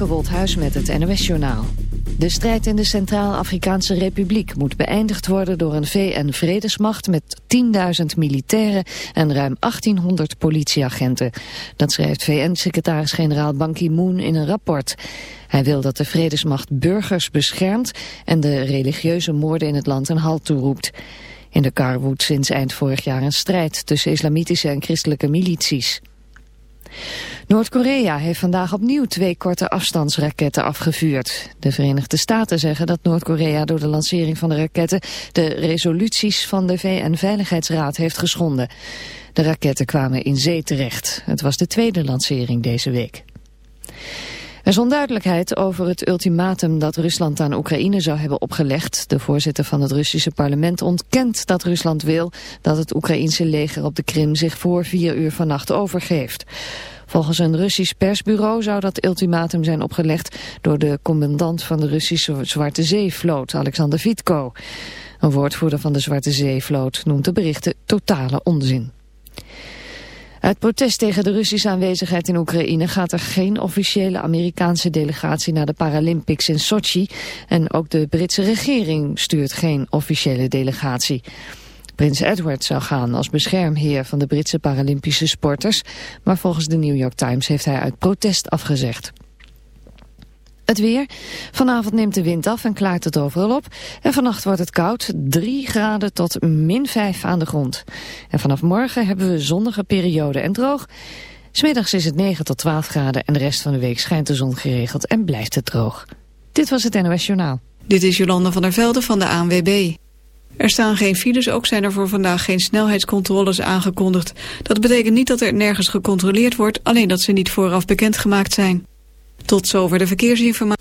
Femke met het NOS-journaal. De strijd in de Centraal-Afrikaanse Republiek moet beëindigd worden door een VN-vredesmacht met 10.000 militairen en ruim 1800 politieagenten. Dat schrijft VN-secretaris-generaal Ban Ki-moon in een rapport. Hij wil dat de vredesmacht burgers beschermt en de religieuze moorden in het land een halt toeroept. In de kar woedt sinds eind vorig jaar een strijd tussen islamitische en christelijke milities. Noord-Korea heeft vandaag opnieuw twee korte afstandsraketten afgevuurd. De Verenigde Staten zeggen dat Noord-Korea door de lancering van de raketten de resoluties van de VN-veiligheidsraad heeft geschonden. De raketten kwamen in zee terecht. Het was de tweede lancering deze week. Er is onduidelijkheid over het ultimatum dat Rusland aan Oekraïne zou hebben opgelegd. De voorzitter van het Russische parlement ontkent dat Rusland wil dat het Oekraïense leger op de Krim zich voor vier uur vannacht overgeeft. Volgens een Russisch persbureau zou dat ultimatum zijn opgelegd door de commandant van de Russische Zwarte Zeevloot, Alexander Vitko. Een woordvoerder van de Zwarte Zeevloot noemt de berichten totale onzin. Uit protest tegen de Russische aanwezigheid in Oekraïne gaat er geen officiële Amerikaanse delegatie naar de Paralympics in Sochi. En ook de Britse regering stuurt geen officiële delegatie. Prins Edward zou gaan als beschermheer van de Britse Paralympische sporters, maar volgens de New York Times heeft hij uit protest afgezegd. Het weer. Vanavond neemt de wind af en klaart het overal op. En vannacht wordt het koud, 3 graden tot min 5 aan de grond. En vanaf morgen hebben we zonnige periode en droog. Smiddags is het 9 tot 12 graden en de rest van de week schijnt de zon geregeld en blijft het droog. Dit was het NOS Journaal. Dit is Jolanda van der Velde van de ANWB. Er staan geen files, ook zijn er voor vandaag geen snelheidscontroles aangekondigd. Dat betekent niet dat er nergens gecontroleerd wordt, alleen dat ze niet vooraf bekendgemaakt zijn. Tot zover de verkeersinformatie.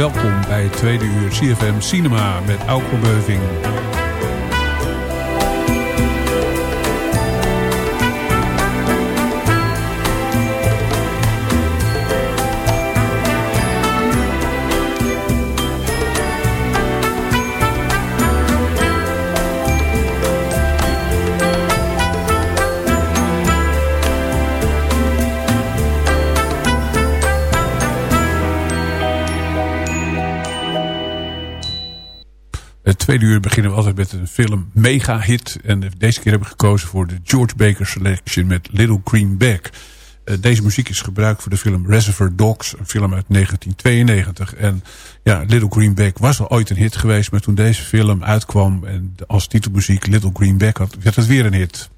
Welkom bij het tweede uur CFM Cinema met Auke Beuving. Tweede uur beginnen we altijd met een film mega hit. En deze keer hebben we gekozen voor de George Baker Selection met Little Green Bag. Uh, deze muziek is gebruikt voor de film Reservoir Dogs, een film uit 1992. En ja, Little Green Bag was al ooit een hit geweest, maar toen deze film uitkwam en als titelmuziek Little Green Bag had, werd het weer een hit.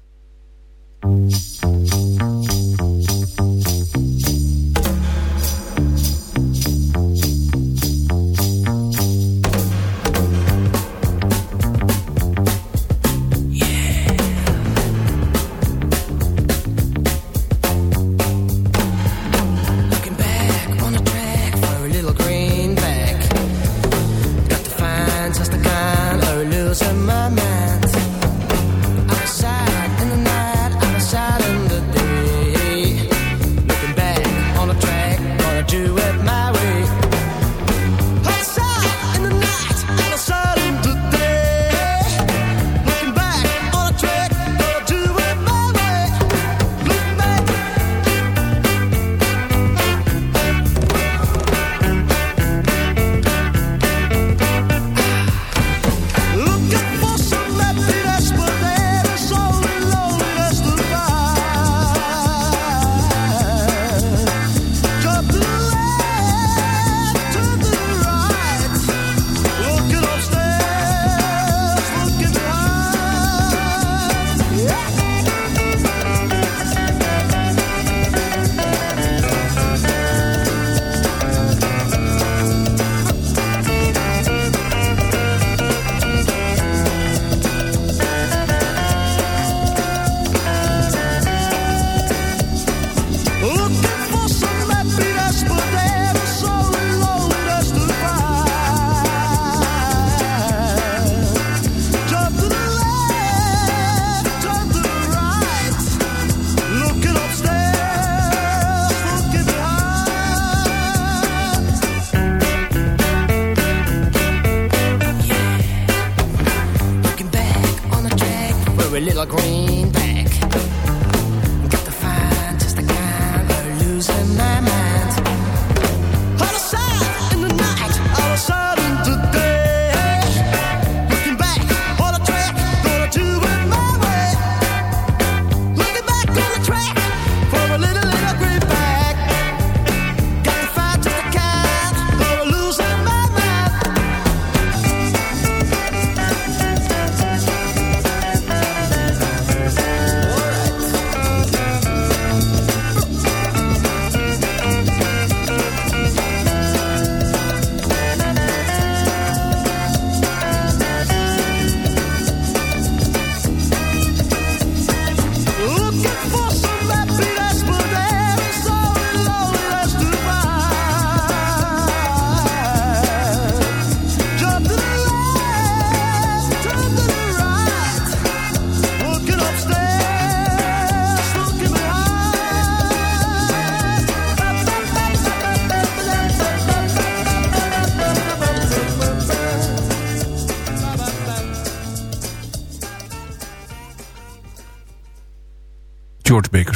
time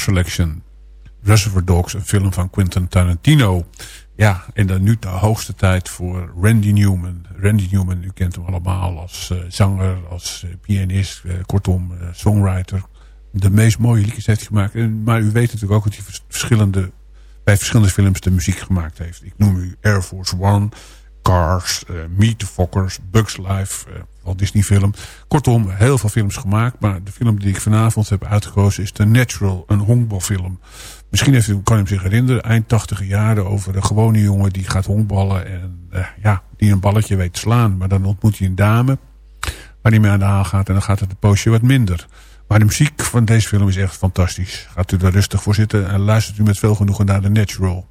Selection. Reservoir Dogs, een film van Quentin Tarantino. Ja, en dan nu de hoogste tijd voor Randy Newman. Randy Newman, u kent hem allemaal als eh, zanger, als eh, pianist, eh, kortom, songwriter. De meest mooie liedjes heeft gemaakt. En, maar u weet natuurlijk ook dat hij vers- verschillende, bij verschillende films de muziek gemaakt heeft. Ik noem u Air Force One, Cars, eh, Meet the Fockers, Bugs Life, eh Walt Disney film. Kortom, heel veel films gemaakt. Maar de film die ik vanavond heb uitgekozen is The Natural, een honkbalfilm. Misschien heeft u, kan hem zich herinneren, eind tachtige jaren over een gewone jongen die gaat honkballen. En eh, ja, die een balletje weet slaan. Maar dan ontmoet hij een dame waar hij mee aan de haal gaat. En dan gaat het een poosje wat minder. Maar de muziek van deze film is echt fantastisch. Gaat u er rustig voor zitten en luistert u met veel genoegen naar The Natural.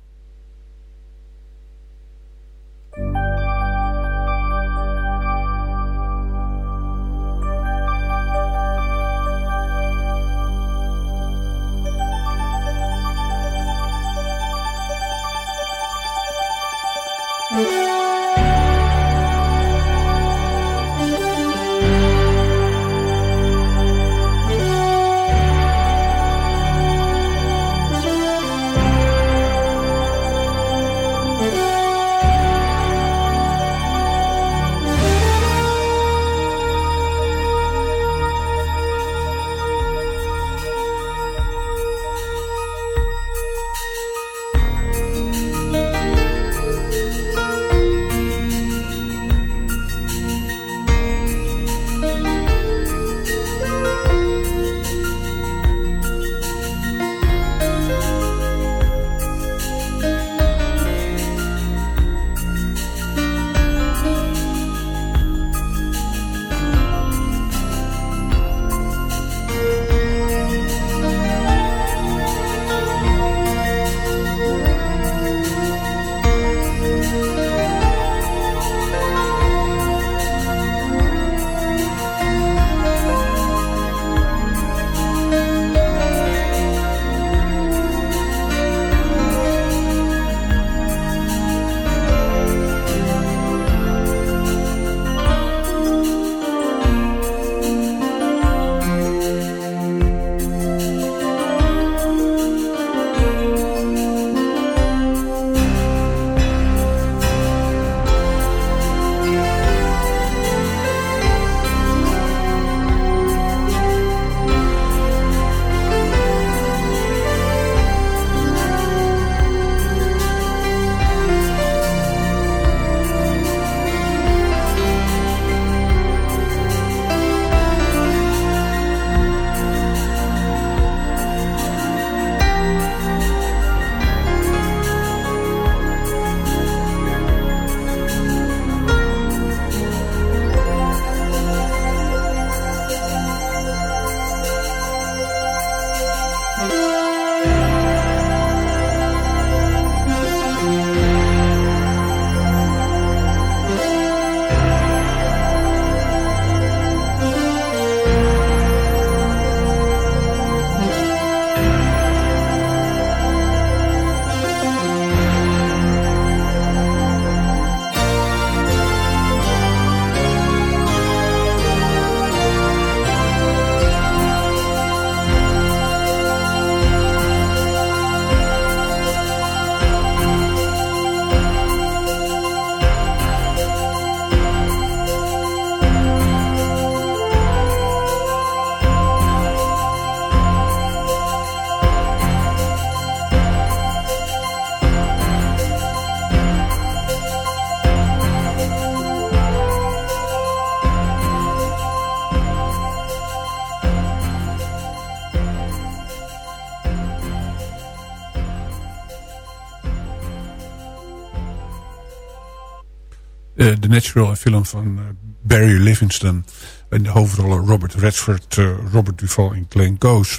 Natural, een film van uh, Barry Livingston. En de hoofdrollen Robert Redford, uh, Robert Duval en Glenn Goes.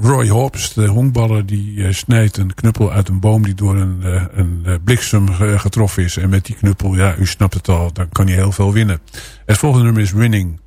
Roy Hobbs, de honkballer, die snijdt een knuppel uit een boom... die door een, een bliksem getroffen is. En met die knuppel, ja, u snapt het al, dan kan hij heel veel winnen. Het volgende nummer is Winning...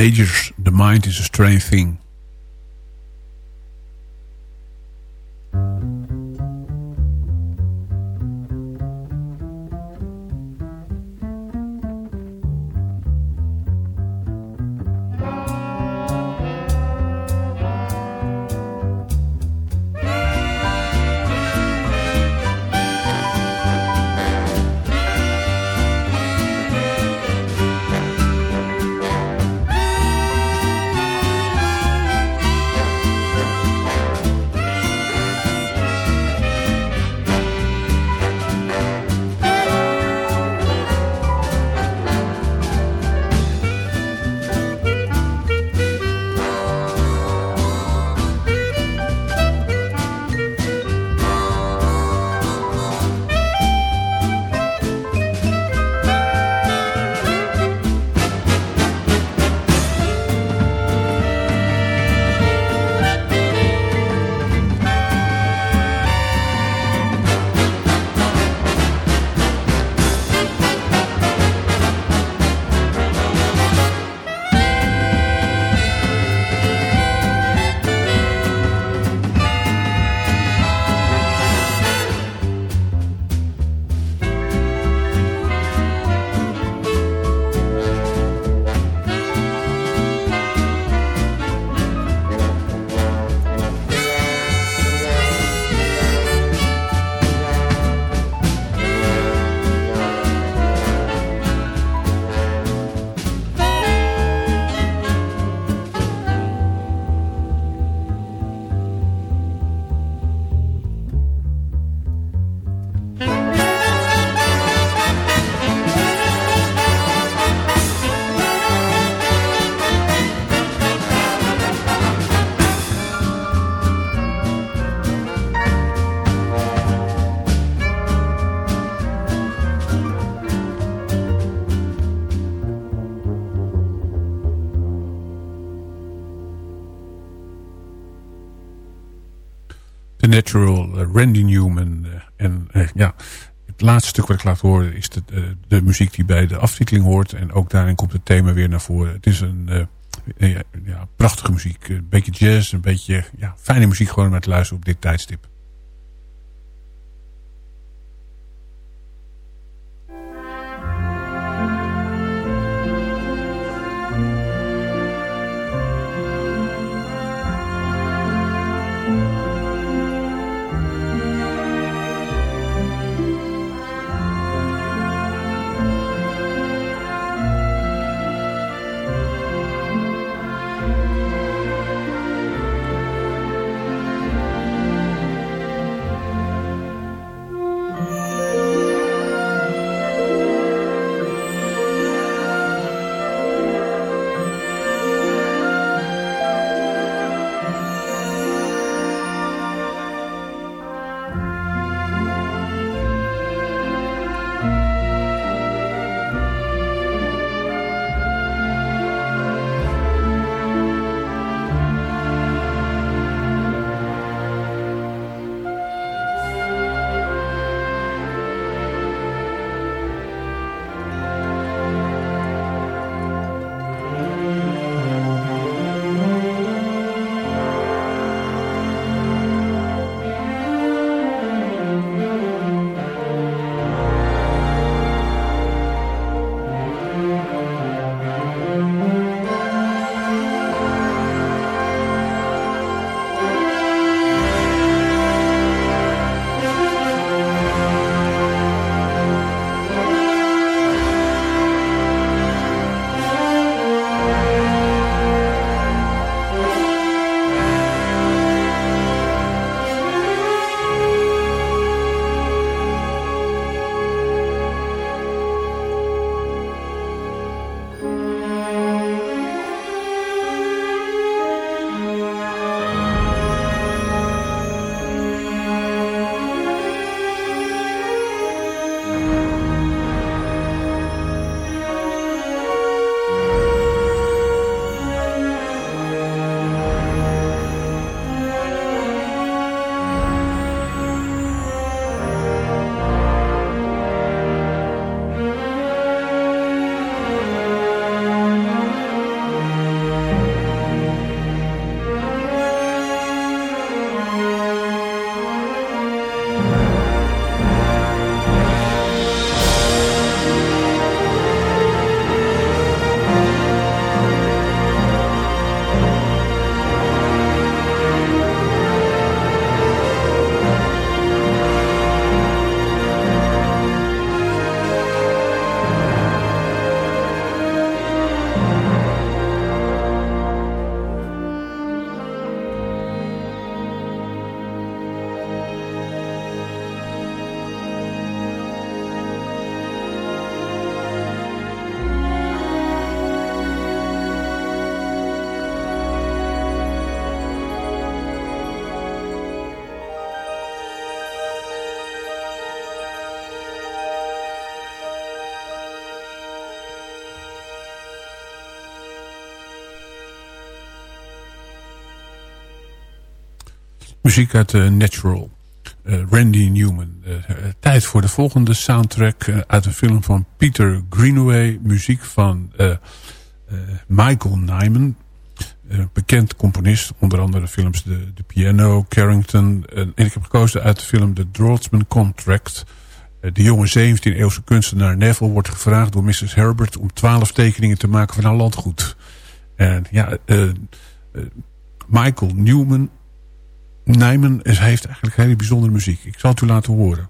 Majors, the mind is a strange thing. Natural, uh, Randy Newman. Uh, en uh, ja, het laatste stuk wat ik laat horen is de, de muziek die bij de aftiteling hoort. En ook daarin komt het thema weer naar voren. Het is een ja, prachtige muziek. Een beetje jazz, een beetje ja, fijne muziek gewoon om naar te luisteren op dit tijdstip. Muziek uit uh, Natural. Uh, Randy Newman. Uh, tijd voor de volgende soundtrack uit een film van Peter Greenaway. Muziek van Michael Nyman. bekend componist. Onder andere films De, de Piano, Carrington. en ik heb gekozen uit de film The Draughtsman Contract. de jonge 17e-eeuwse kunstenaar Neville wordt gevraagd door Mrs. Herbert... om twaalf tekeningen te maken van haar landgoed. En ja... Michael Newman Nijmen heeft eigenlijk hele bijzondere muziek. Ik zal het u laten horen.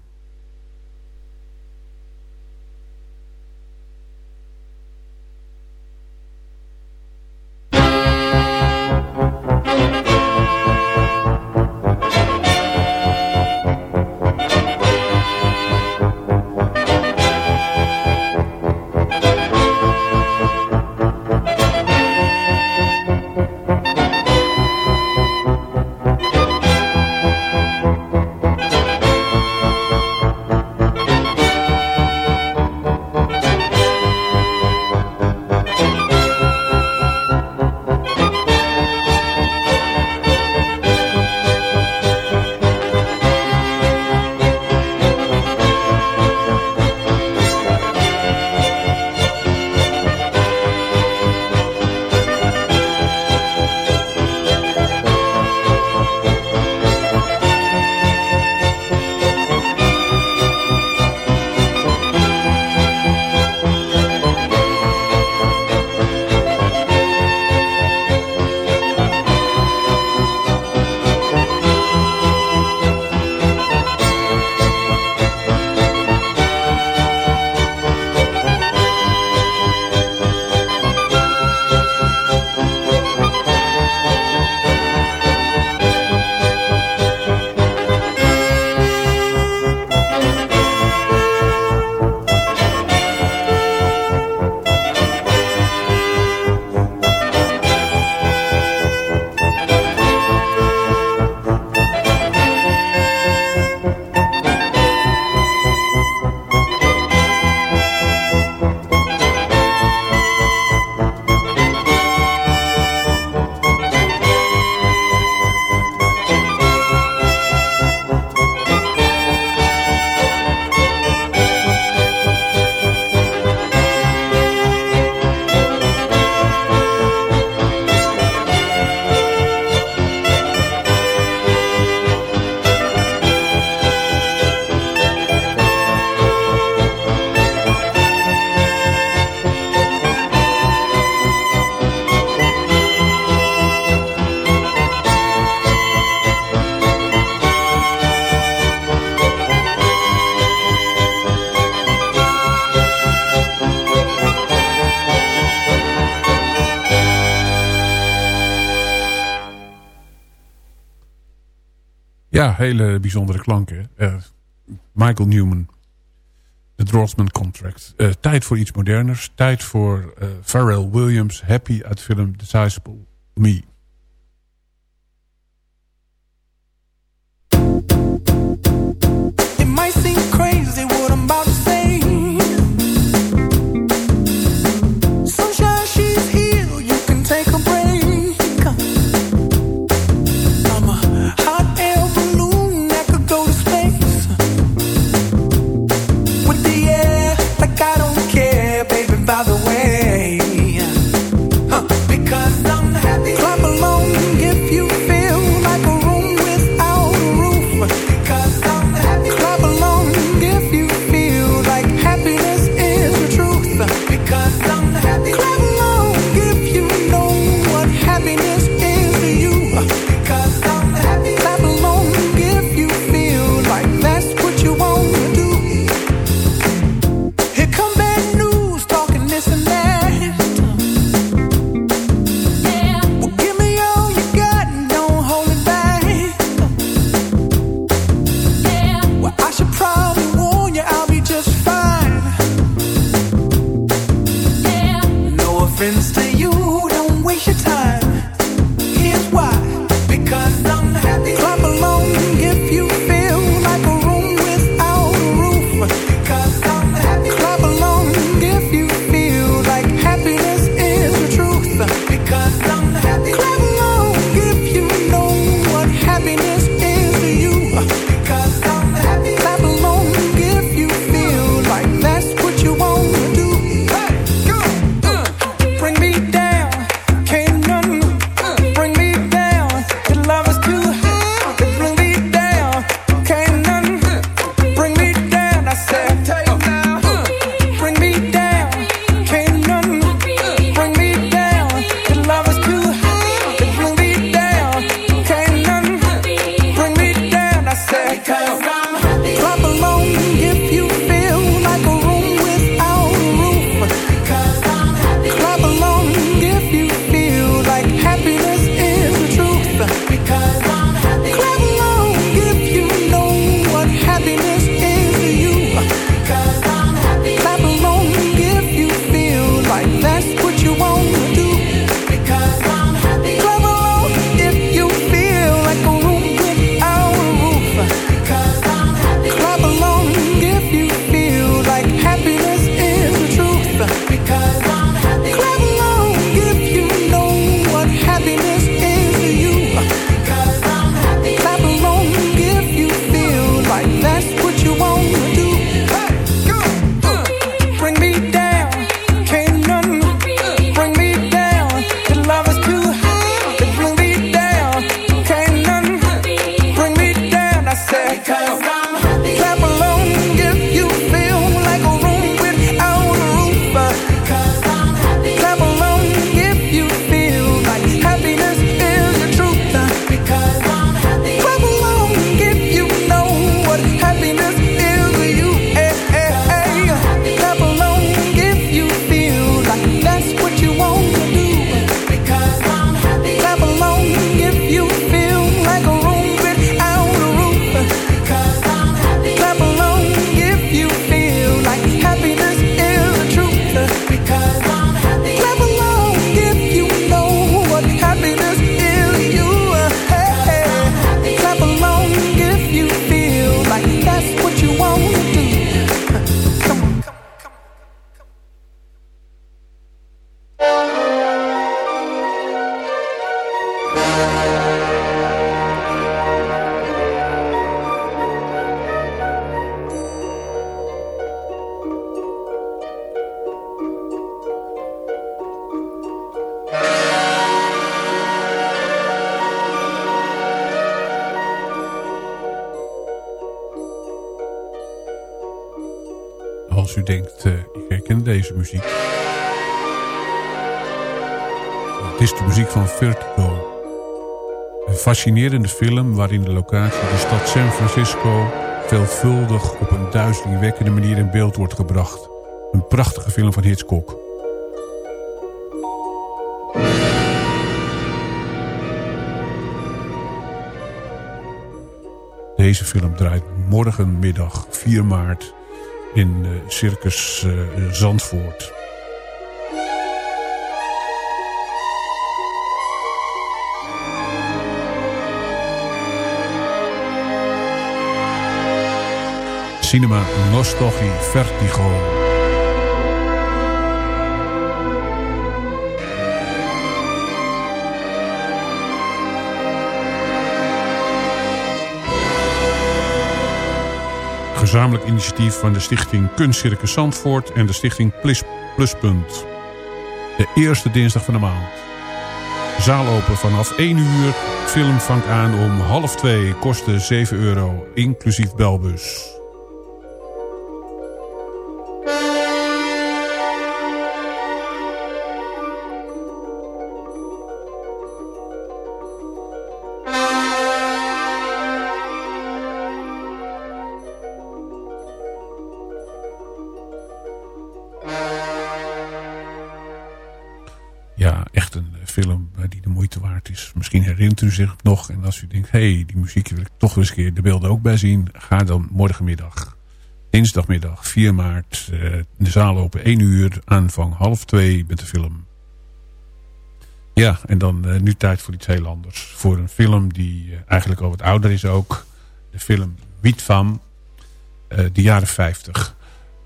Ja, hele bijzondere klanken. Uh, Michael Newman. The Drossman Contract. Uh, tijd voor iets moderners. Tijd voor uh, Pharrell Williams. Happy uit film Decisible Me. Deze muziek. Het is de muziek van Vertigo. Een fascinerende film waarin de locatie de stad San Francisco... veelvuldig op een duizelingwekkende manier in beeld wordt gebracht. Een prachtige film van Hitchcock. Deze film draait morgenmiddag 4 maart in uh, Circus uh, Zandvoort. Cinema Nostalgie Vertigo. Gezamenlijk initiatief van de stichting Kunstcircus Zandvoort en de stichting Pluspunt. De eerste dinsdag van de maand. Zaal open vanaf 1 uur. Film vangt aan om half 2. Kosten 7 euro, inclusief belbus. Als u denkt, hé, hey, die muziek wil ik toch eens een keer de beelden ook bij zien. Ga dan morgenmiddag, dinsdagmiddag 4 maart, uh, de zaal open 1 uur, aanvang half 2 met de film. Ja, en dan uh, nu tijd voor iets heel anders. Voor een film die uh, eigenlijk al wat ouder is ook. De film Wietvam, de jaren 50.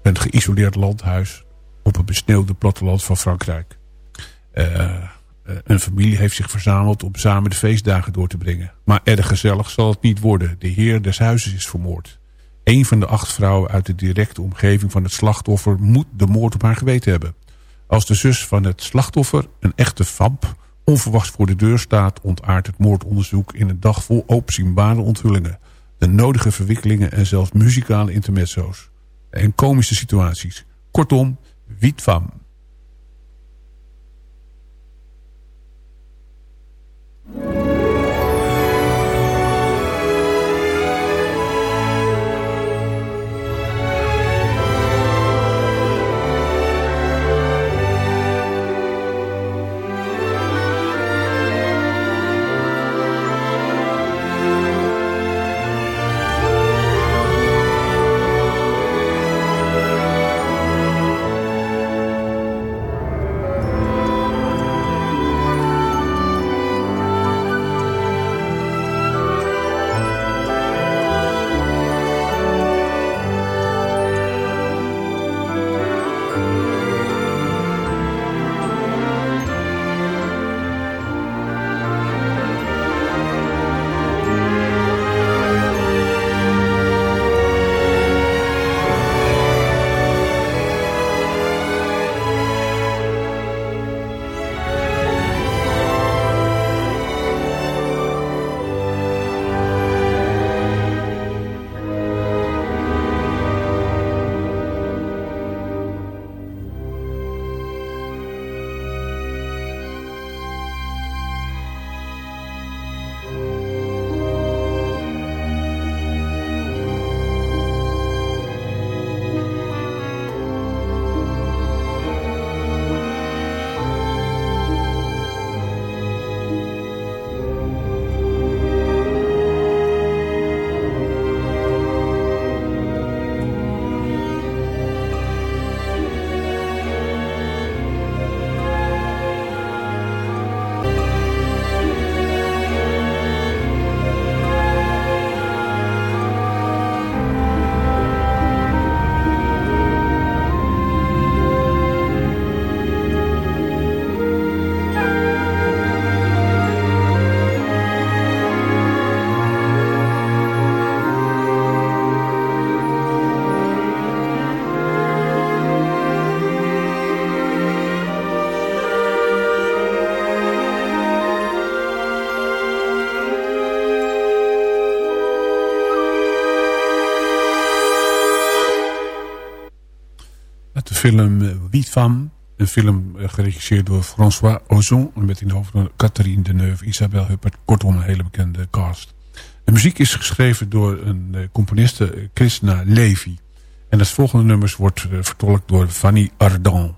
Een geïsoleerd landhuis op een besneeuwde platteland van Frankrijk. Eh, een familie heeft zich verzameld om samen de feestdagen door te brengen. Maar erg gezellig zal het niet worden. De heer des huizes is vermoord. Een van de acht vrouwen uit de directe omgeving van het slachtoffer moet de moord op haar geweten hebben. Als de zus van het slachtoffer, een echte vamp, onverwachts voor de deur staat... ontaart het moordonderzoek in een dag vol opzienbare onthullingen. De nodige verwikkelingen en zelfs muzikale intermezzo's. En komische situaties. Kortom, wiet. Film Wiet van. Een film geregisseerd door François Ozon. Met in de hoofdrol Catherine Deneuve, Isabelle Huppert. Kortom een hele bekende cast. De muziek is geschreven door een componiste Krishna Levy. En het volgende nummers wordt vertolkt door Fanny Ardant.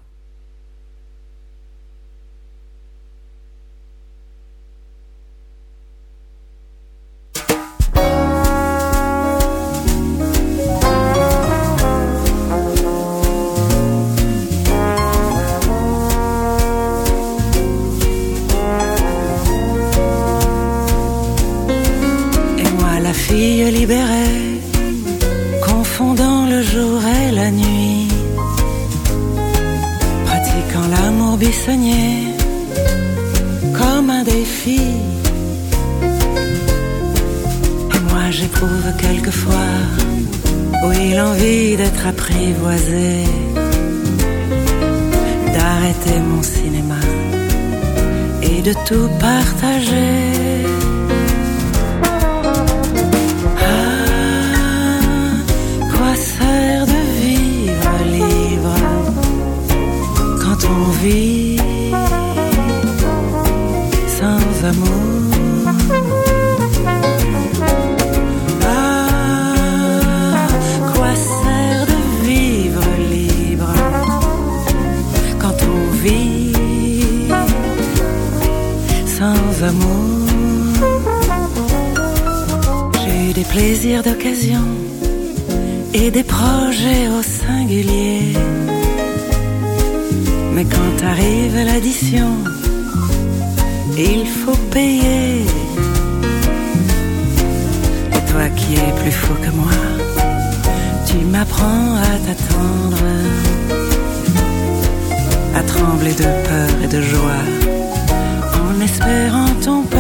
La fille libérée, confondant le jour et la nuit, pratiquant l'amour buissonnier comme un défi. Et moi, j'éprouve quelquefois, oui, l'envie d'être apprivoisée, d'arrêter mon cinéma et de tout partager. Sans amour J'ai eu des plaisirs d'occasion et des projets au singulier. Mais quand arrive l'addition, il faut payer. Et toi qui es plus fou que moi, tu m'apprends à t'attendre, à trembler de peur et de joie, espérant ton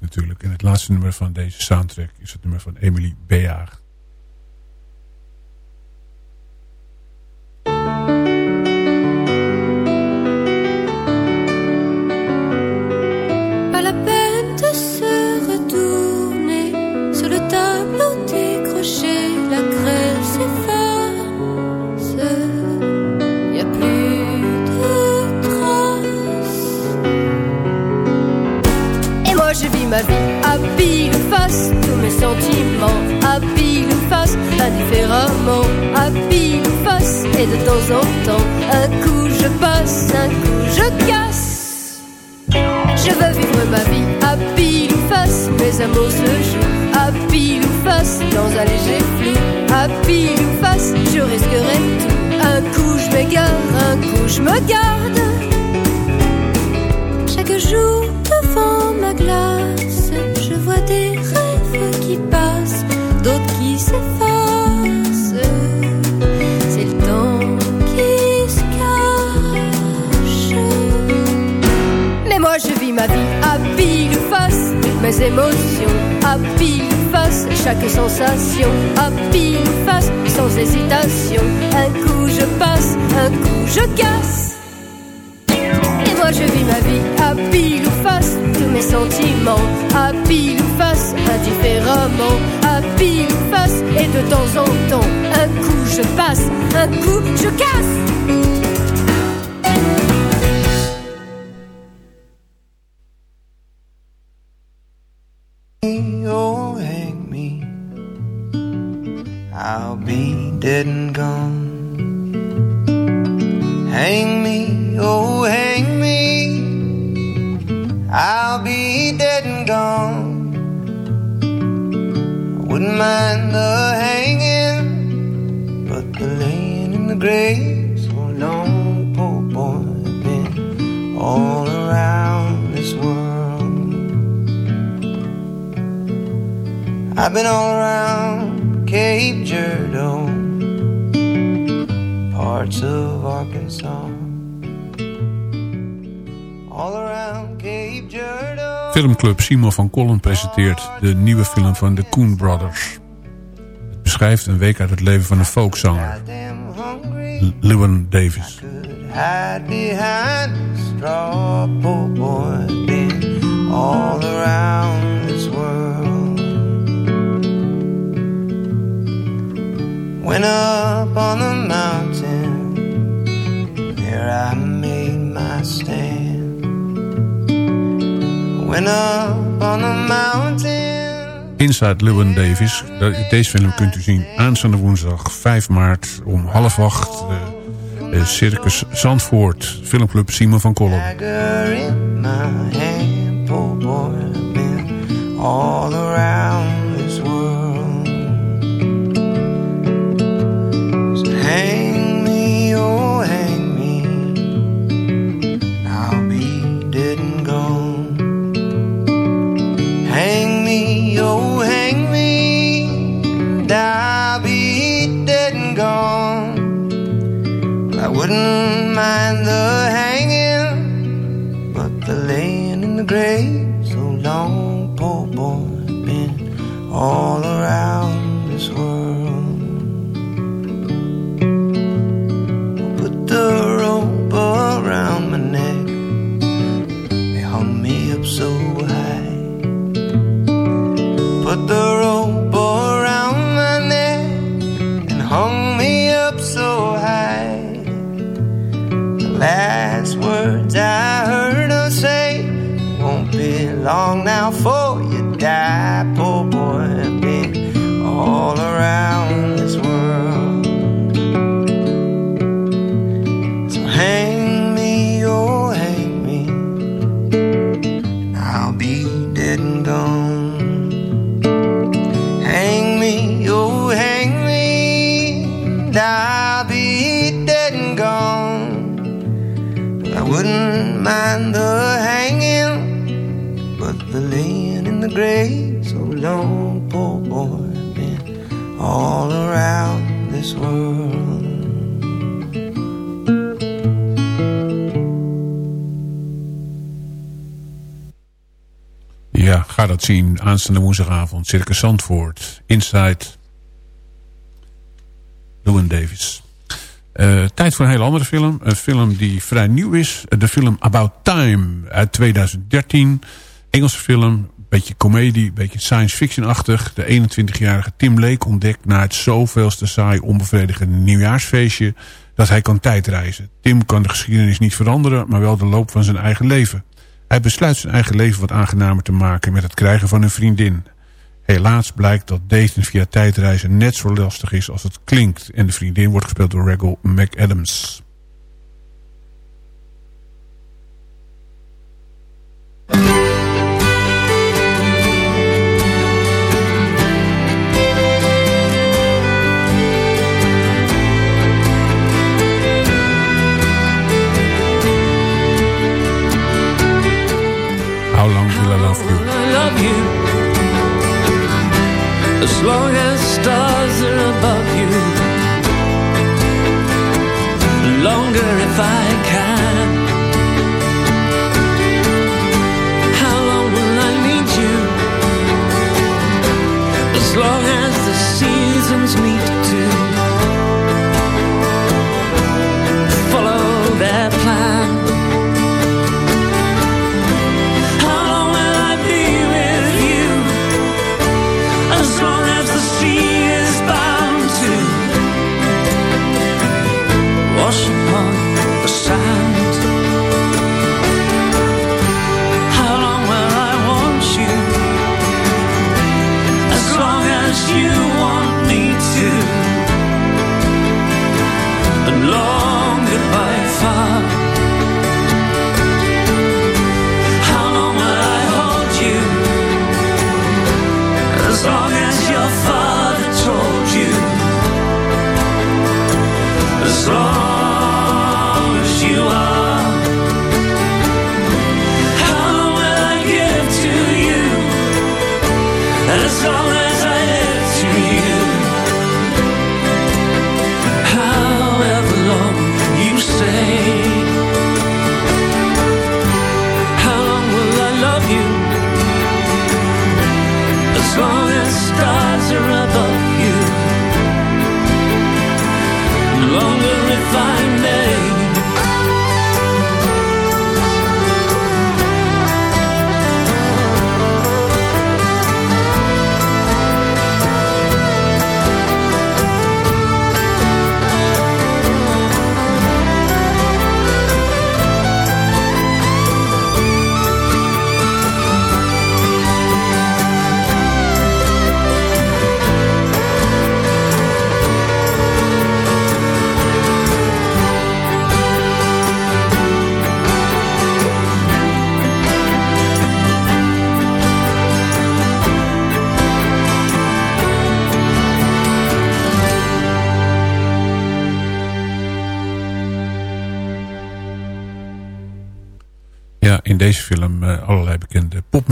natuurlijk. En het laatste nummer van deze soundtrack is het nummer van Emily forte sensation, à pile ou face, sans hésitation. Un coup je passe, un coup je casse. Et moi je vis ma vie à pile ou face, tous mes sentiments, à pile ou face, indifféremment, à pile ou face, et de temps en temps, un coup je passe, un coup je casse. I'll be dead and gone. Hang me, oh, hang me. I'll be dead and gone. I wouldn't mind the hanging, but the laying in the grave's for long, poor boy, been all around this world. I've been all around. Cape Girardeau, parts of Arkansas. All around Cape Girardeau. Filmclub Simon van Kollen presenteert de nieuwe film van de Coen Brothers. Het beschrijft een week uit het leven van een folkzanger. Llewyn Davis. hide behind the straw. Poor boy, been all around Went up on the mountain, there I made my stand. Went up on the mountain. Inside Llewyn Davis. De- Deze film kunt u zien aanstaande woensdag 5 maart om half acht. eh, Circus Zandvoort. Filmclub Simon van Kollen. dagger in zien. Aanstaande woensdagavond. Circus Zandvoort. Inside. Llewyn Davis. Eh, tijd voor een hele andere film. Een film die vrij nieuw is. De film About Time uit 2013. Engelse film. Beetje comedie, beetje science fiction-achtig. De 21-jarige Tim Lake ontdekt na het zoveelste saai onbevredigende nieuwjaarsfeestje dat hij kan tijdreizen. Tim kan de geschiedenis niet veranderen, maar wel de loop van zijn eigen leven. Hij besluit zijn eigen leven wat aangenamer te maken met het krijgen van een vriendin. Helaas blijkt dat daten via tijdreizen net zo lastig is als het klinkt. En de vriendin wordt gespeeld door Rachel McAdams. How long will I love you? I love you as long as stars are above you. Longer if I can. How long will I need you? As long as the seasons meet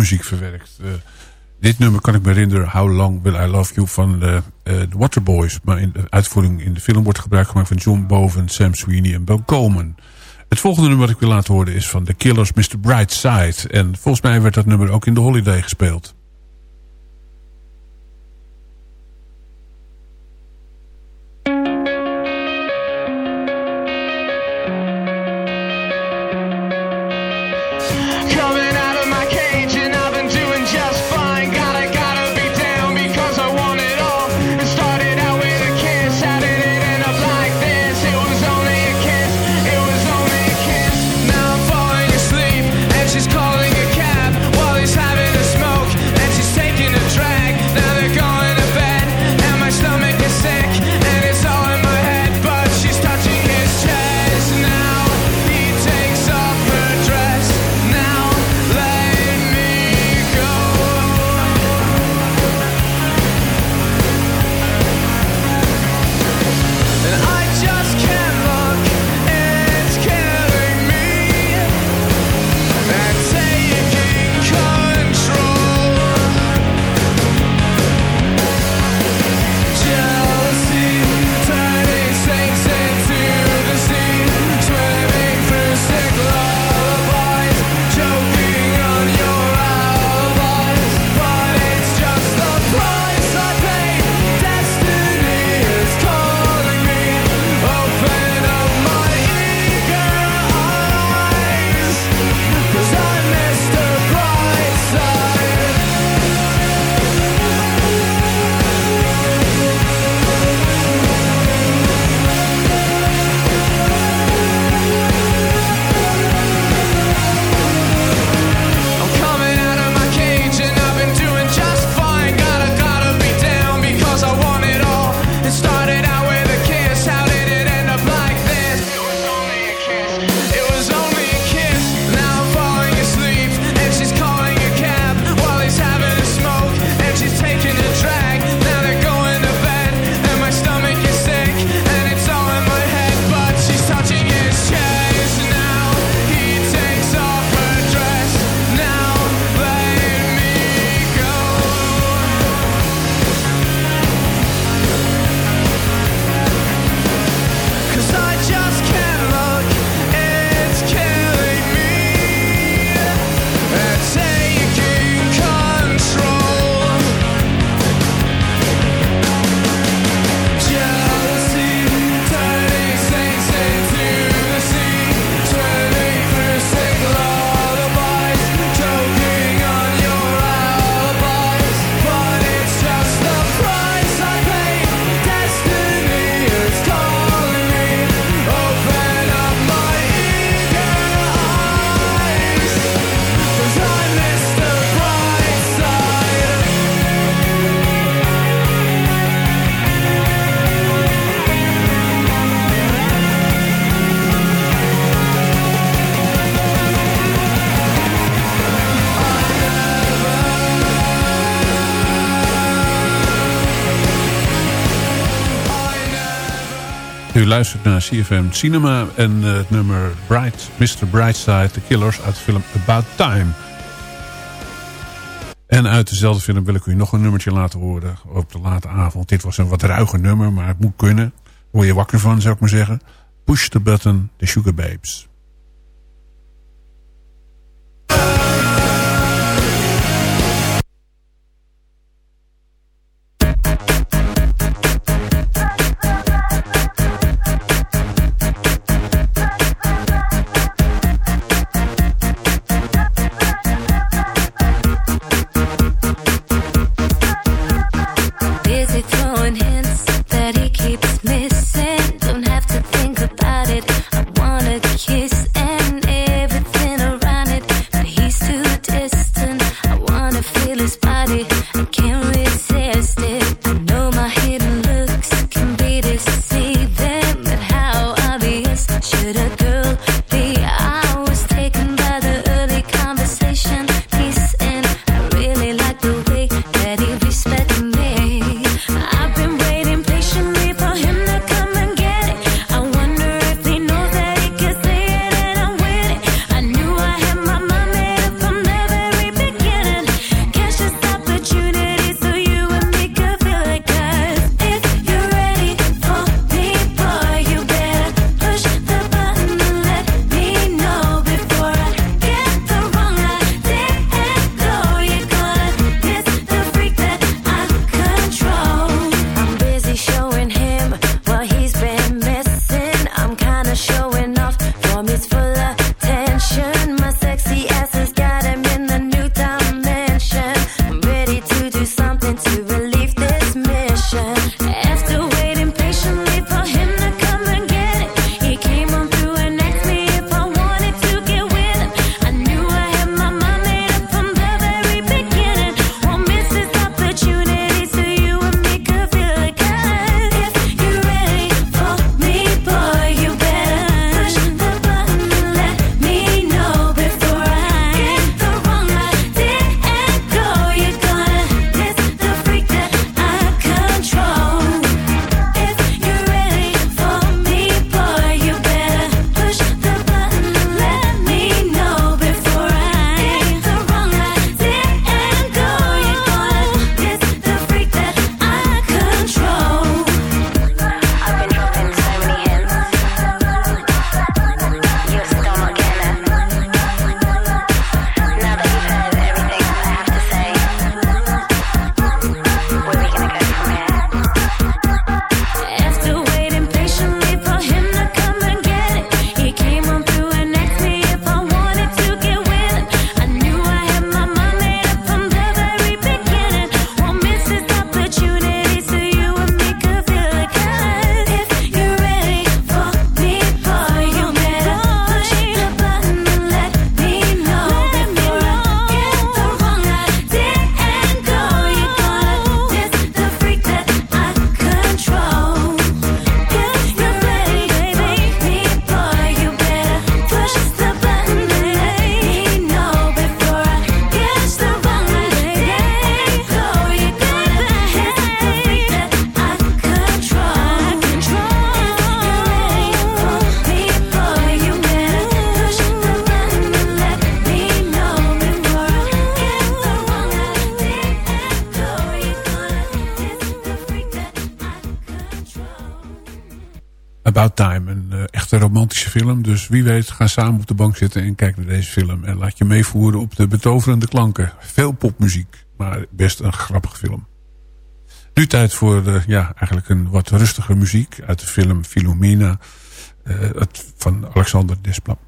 popmuziek verwerkt. Uh, dit nummer kan ik me herinneren, How Long Will I Love You van de, uh, Waterboys. Maar in de uitvoering in de film wordt gebruik gemaakt van John Boven, Sam Sweeney en Bill Coleman. Het volgende nummer wat ik wil laten horen is van The Killers, Mr. Brightside. En volgens mij werd dat nummer ook in The Holiday gespeeld. Luistert naar CFM Cinema en uh, het nummer Bright, Mr. Brightside, The Killers uit de film About Time. En uit dezelfde film wil ik u nog een nummertje laten horen op de late avond. Dit was een wat ruiger nummer, maar het moet kunnen. Word je wakker van, zou ik maar zeggen. Push the button, The Sugar Babes. Film. Dus wie weet, ga samen op de bank zitten en kijk naar deze film. En laat je meevoeren op de betoverende klanken. Veel popmuziek, maar best een grappige film. Nu tijd voor uh, ja, eigenlijk een wat rustiger muziek uit de film Philomena uh, van Alexander Desplat.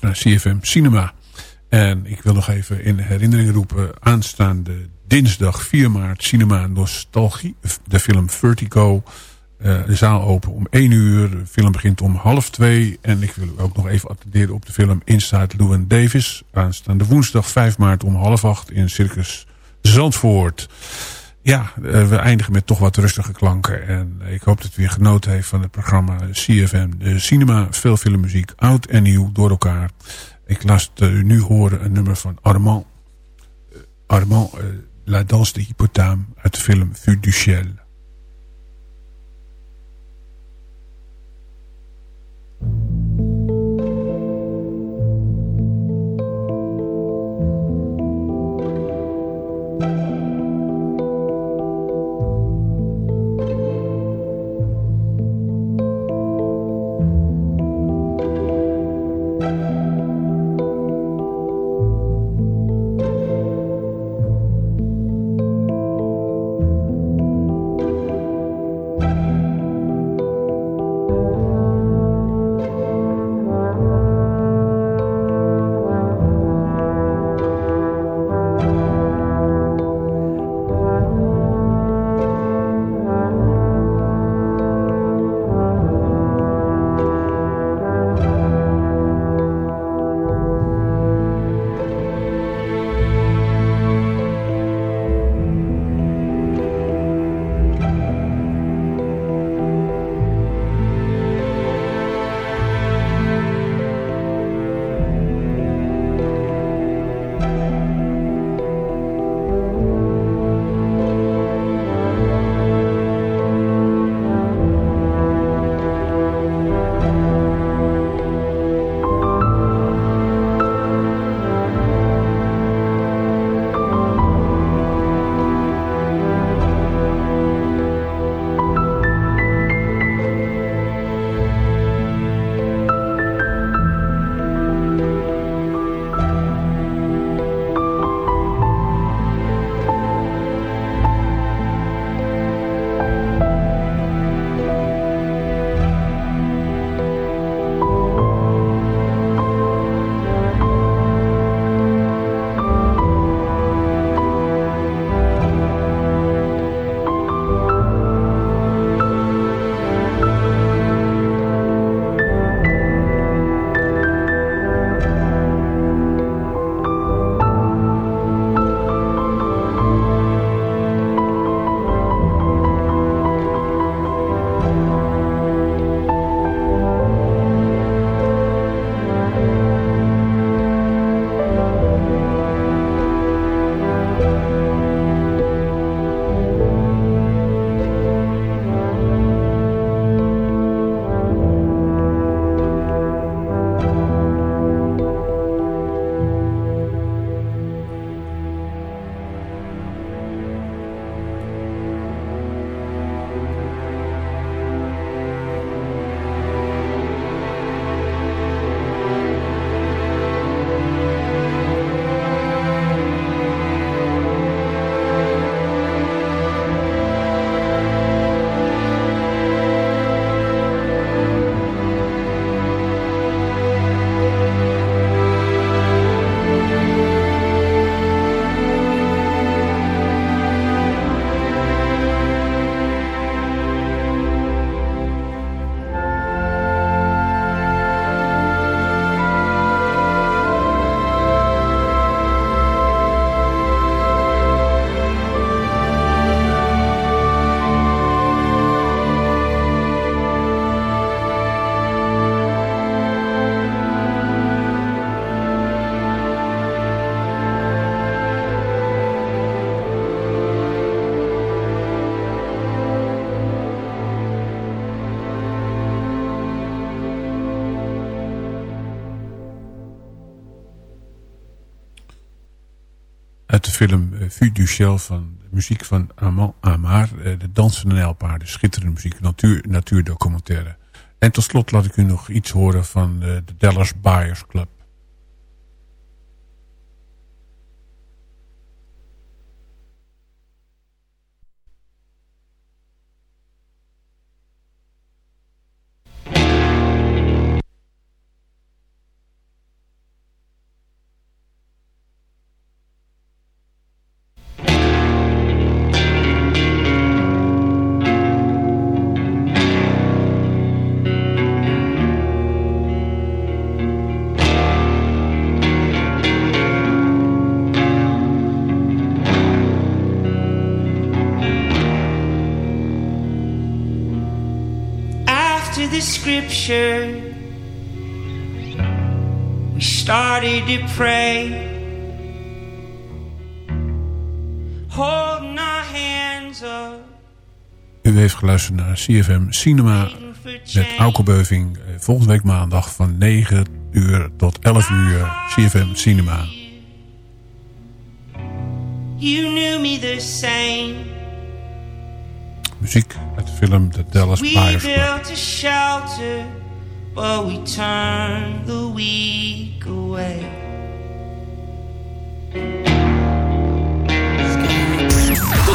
Naar CFM Cinema. En ik wil nog even in herinnering roepen... aanstaande dinsdag 4 maart Cinema Nostalgie. De film Vertigo. Uh, de zaal open om 1 uur. De film begint om half 2. En ik wil u ook nog even attenderen op de film Inside Llewyn Davis. Aanstaande woensdag 5 maart om half 8 in Circus Zandvoort. Ja, eh, we eindigen met toch wat rustige klanken. En ik hoop dat u weer genoten heeft van het programma CFM de Cinema. Veel filmmuziek, oud en nieuw, door elkaar. Ik laat eh, u nu horen een nummer van Armand. Eh, Armand, La Danse de Hippotame uit de film Vue du Ciel. Uit de film uh, Vue du Ciel van muziek van Amand Amar. Uh, de dansende nijlpaarden, schitterende muziek, natuur, natuurdocumentaire. En tot slot laat ik u nog iets horen van uh, de Dallas Buyers Club. Geluisterd naar CFM Cinema met Auke Beuving. eh, Volgende week maandag van 9 uur tot 11 uur CFM Cinema. You knew me the same. Muziek uit de film The Dallas We Buyers Club. built a shelter, but we turned the weak away.